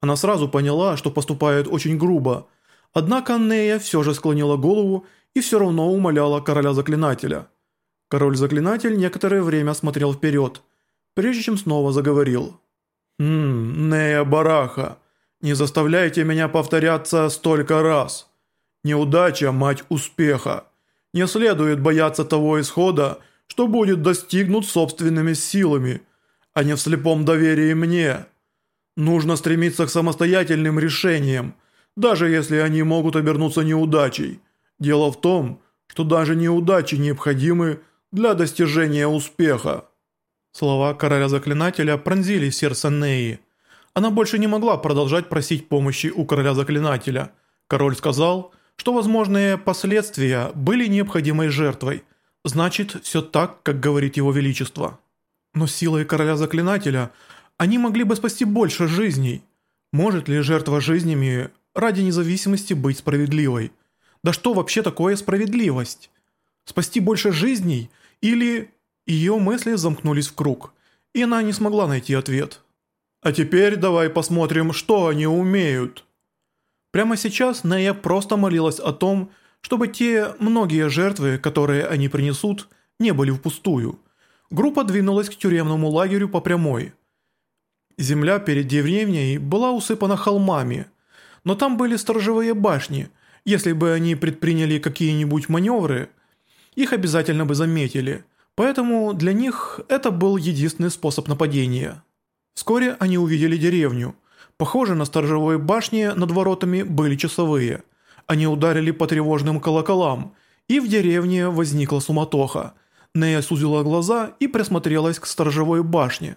Она сразу поняла, что поступает очень грубо, однако Нея все же склонила голову и все равно умоляла короля-заклинателя. Король-заклинатель некоторое время смотрел вперед, прежде чем снова заговорил. «Ммм, Нея Бараха, не заставляйте меня повторяться столько раз. Неудача – мать успеха. Не следует бояться того исхода, что будет достигнут собственными силами, а не в слепом доверии мне. Нужно стремиться к самостоятельным решениям, даже если они могут обернуться неудачей. Дело в том, что даже неудачи необходимы для достижения успеха». Слова короля-заклинателя пронзили сердце Неи. Она больше не могла продолжать просить помощи у короля-заклинателя. Король сказал, что возможные последствия были необходимой жертвой. Значит, все так, как говорит его величество. Но силой короля-заклинателя они могли бы спасти больше жизней. Может ли жертва жизнями ради независимости быть справедливой? Да что вообще такое справедливость? Спасти больше жизней или... Ее мысли замкнулись в круг, и она не смогла найти ответ. А теперь давай посмотрим, что они умеют. Прямо сейчас Нея просто молилась о том, чтобы те многие жертвы, которые они принесут, не были впустую. Группа двинулась к тюремному лагерю по прямой. Земля перед деревней была усыпана холмами, но там были сторожевые башни. Если бы они предприняли какие-нибудь маневры, их обязательно бы заметили, поэтому для них это был единственный способ нападения. Вскоре они увидели деревню. Похоже, на сторожевой башне над воротами были часовые. Они ударили по тревожным колоколам, и в деревне возникла суматоха. Нея сузила глаза и присмотрелась к сторожевой башне.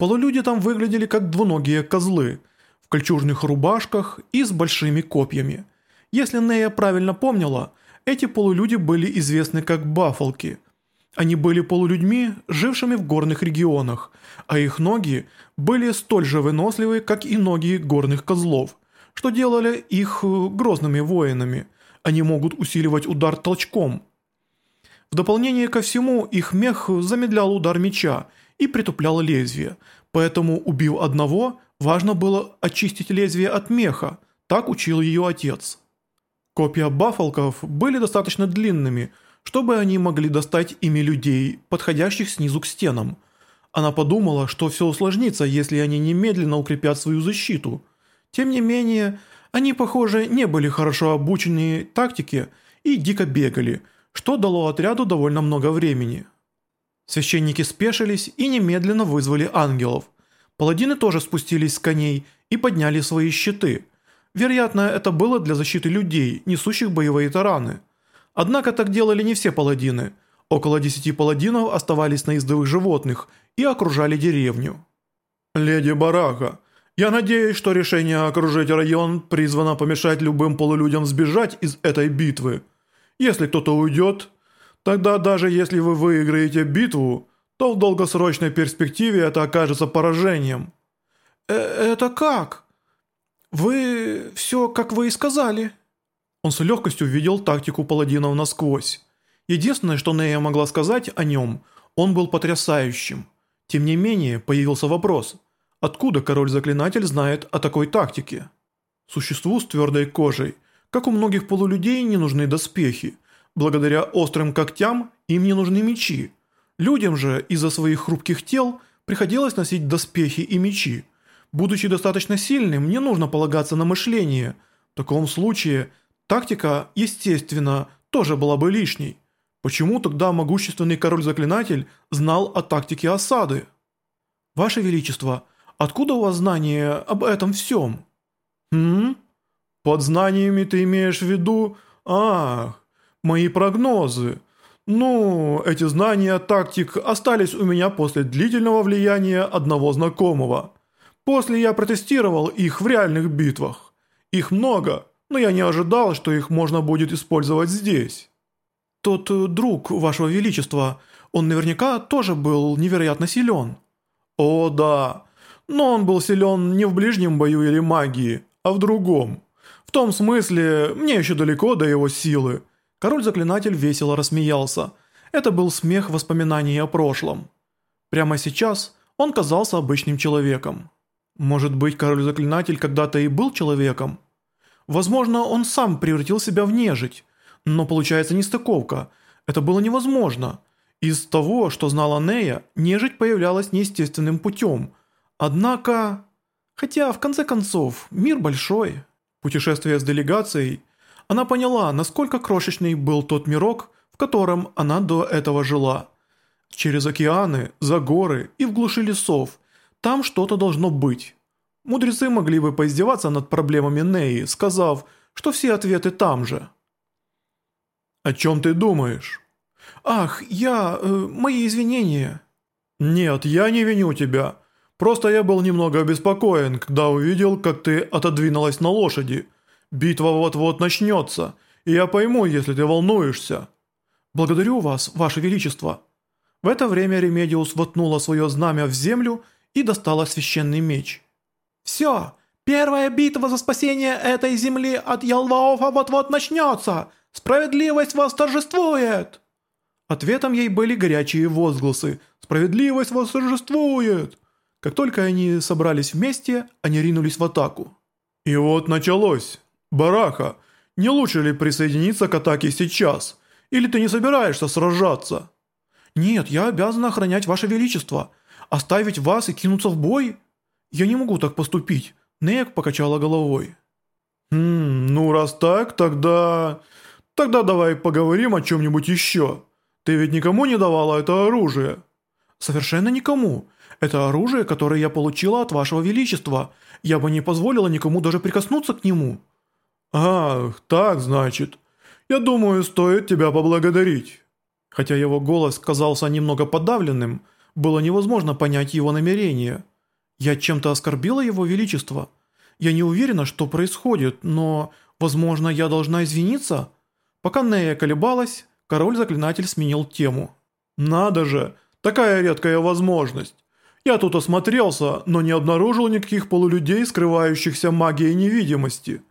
Полулюди там выглядели как двуногие козлы, в кольчужных рубашках и с большими копьями. Если Нея правильно помнила, эти полулюди были известны как бафалки. Они были полулюдьми, жившими в горных регионах, а их ноги были столь же выносливы, как и ноги горных козлов, что делали их э, грозными воинами. Они могут усиливать удар толчком. В дополнение ко всему, их мех замедлял удар меча и притуплял лезвие, поэтому, убив одного, важно было очистить лезвие от меха, так учил ее отец. Копья бафалков были достаточно длинными, чтобы они могли достать ими людей, подходящих снизу к стенам. Она подумала, что все усложнится, если они немедленно укрепят свою защиту. Тем не менее, они, похоже, не были хорошо обучены тактике и дико бегали, что дало отряду довольно много времени. Священники спешились и немедленно вызвали ангелов. Паладины тоже спустились с коней и подняли свои щиты – Вероятно, это было для защиты людей, несущих боевые тараны. Однако так делали не все паладины. Около десяти паладинов оставались на ездовых животных и окружали деревню. «Леди Бараха, я надеюсь, что решение окружить район призвано помешать любым полулюдям сбежать из этой битвы. Если кто-то уйдет, тогда даже если вы выиграете битву, то в долгосрочной перспективе это окажется поражением». «Э «Это как?» «Вы... все, как вы и сказали». Он с легкостью видел тактику паладинов насквозь. Единственное, что Нея могла сказать о нем, он был потрясающим. Тем не менее, появился вопрос, откуда король-заклинатель знает о такой тактике? Существу с твердой кожей, как у многих полулюдей, не нужны доспехи. Благодаря острым когтям им не нужны мечи. Людям же из-за своих хрупких тел приходилось носить доспехи и мечи. Будучи достаточно сильным, не нужно полагаться на мышление. В таком случае тактика, естественно, тоже была бы лишней. Почему тогда могущественный король-заклинатель знал о тактике осады? Ваше Величество, откуда у вас знание об этом всем? Хм? Под знаниями ты имеешь в виду... Ах, мои прогнозы. Ну, эти знания тактик остались у меня после длительного влияния одного знакомого. После я протестировал их в реальных битвах. Их много, но я не ожидал, что их можно будет использовать здесь. Тот э, друг вашего величества, он наверняка тоже был невероятно силен. О да, но он был силен не в ближнем бою или магии, а в другом. В том смысле, мне еще далеко до его силы. Король-заклинатель весело рассмеялся. Это был смех воспоминаний о прошлом. Прямо сейчас он казался обычным человеком. Может быть, король-заклинатель когда-то и был человеком? Возможно, он сам превратил себя в нежить, но получается нестыковка. Это было невозможно. Из того, что знала Нея, нежить появлялась неестественным путем. Однако... Хотя, в конце концов, мир большой. Путешествуя с делегацией, она поняла, насколько крошечный был тот мирок, в котором она до этого жила. Через океаны, за горы и в глуши лесов. Там что-то должно быть. Мудрецы могли бы поиздеваться над проблемами Неи, сказав, что все ответы там же. «О чем ты думаешь?» «Ах, я... Э, мои извинения». «Нет, я не виню тебя. Просто я был немного обеспокоен, когда увидел, как ты отодвинулась на лошади. Битва вот-вот начнется, и я пойму, если ты волнуешься». «Благодарю вас, ваше величество». В это время Ремедиус воткнула свое знамя в землю и достала священный меч. «Все, первая битва за спасение этой земли от Ялваофа вот-вот начнется! Справедливость восторжествует!» Ответом ей были горячие возгласы «Справедливость восторжествует!» Как только они собрались вместе, они ринулись в атаку. «И вот началось. Бараха, не лучше ли присоединиться к атаке сейчас? Или ты не собираешься сражаться?» «Нет, я обязан охранять ваше величество. Оставить вас и кинуться в бой? Я не могу так поступить», Неек покачала головой. «Хм, ну раз так, тогда... Тогда давай поговорим о чем-нибудь еще. Ты ведь никому не давала это оружие?» «Совершенно никому. Это оружие, которое я получила от вашего величества. Я бы не позволила никому даже прикоснуться к нему». «Ах, так значит. Я думаю, стоит тебя поблагодарить». Хотя его голос казался немного подавленным, было невозможно понять его намерение. Я чем-то оскорбила его величество. Я не уверена, что происходит, но, возможно, я должна извиниться. Пока Нея колебалась, король-заклинатель сменил тему. «Надо же, такая редкая возможность. Я тут осмотрелся, но не обнаружил никаких полулюдей, скрывающихся магией невидимости.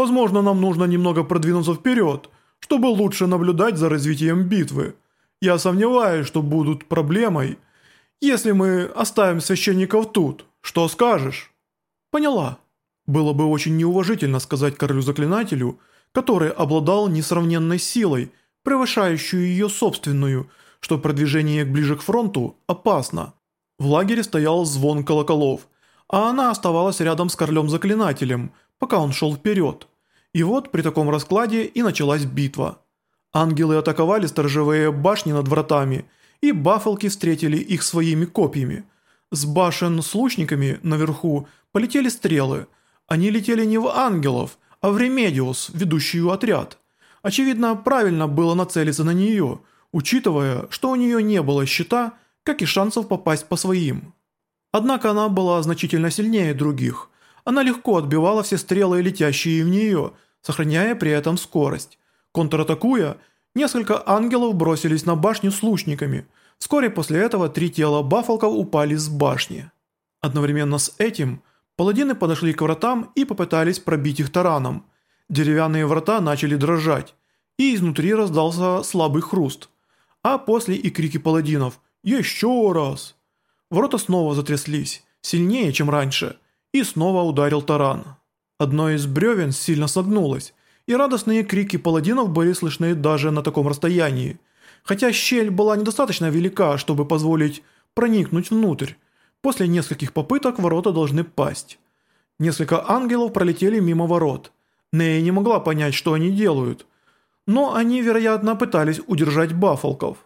Возможно, нам нужно немного продвинуться вперед, чтобы лучше наблюдать за развитием битвы. Я сомневаюсь, что будут проблемой, если мы оставим священников тут. Что скажешь?» «Поняла. Было бы очень неуважительно сказать королю-заклинателю, который обладал несравненной силой, превышающую ее собственную, что продвижение ближе к фронту опасно. В лагере стоял звон колоколов, а она оставалась рядом с королем-заклинателем, пока он шел вперед. И вот при таком раскладе и началась битва. Ангелы атаковали сторожевые башни над вратами, и бафолки встретили их своими копьями. С башен с лучниками наверху полетели стрелы. Они летели не в ангелов, а в Ремедиус, ведущую отряд. Очевидно, правильно было нацелиться на нее, учитывая, что у нее не было щита как и шансов попасть по своим. Однако она была значительно сильнее других. Она легко отбивала все стрелы, летящие в нее, сохраняя при этом скорость. Контратакуя, несколько ангелов бросились на башню с лучниками. Вскоре после этого три тела бафалков упали с башни. Одновременно с этим паладины подошли к вратам и попытались пробить их тараном. Деревянные врата начали дрожать, и изнутри раздался слабый хруст. А после и крики паладинов – «Еще раз!» Ворота снова затряслись, сильнее, чем раньше, и снова ударил таран. Одно из бревен сильно согнулось, и радостные крики паладинов были слышны даже на таком расстоянии. Хотя щель была недостаточно велика, чтобы позволить проникнуть внутрь. После нескольких попыток ворота должны пасть. Несколько ангелов пролетели мимо ворот. Нея не могла понять, что они делают. Но они, вероятно, пытались удержать баффалков.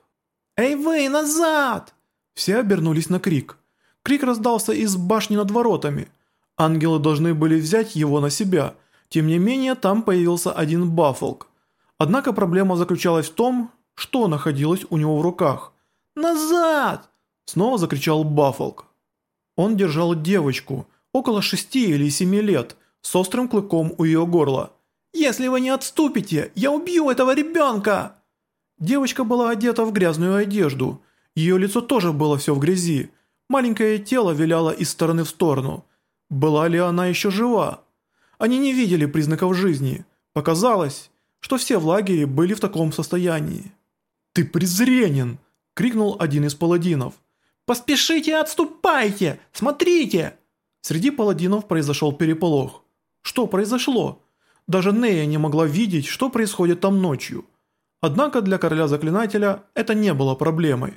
«Эй вы, назад!» Все обернулись на крик. Крик раздался из башни над воротами. Ангелы должны были взять его на себя. Тем не менее, там появился один баффалк. Однако проблема заключалась в том, что находилось у него в руках. «Назад!» Снова закричал баффалк. Он держал девочку, около шести или семи лет, с острым клыком у ее горла. «Если вы не отступите, я убью этого ребенка!» Девочка была одета в грязную одежду. Ее лицо тоже было все в грязи. Маленькое тело виляло из стороны в сторону. Была ли она еще жива? Они не видели признаков жизни. Показалось, что все в лагере были в таком состоянии. «Ты презренен!» – крикнул один из паладинов. «Поспешите, отступайте! Смотрите!» Среди паладинов произошел переполох. Что произошло? Даже Нея не могла видеть, что происходит там ночью. Однако для короля-заклинателя это не было проблемой.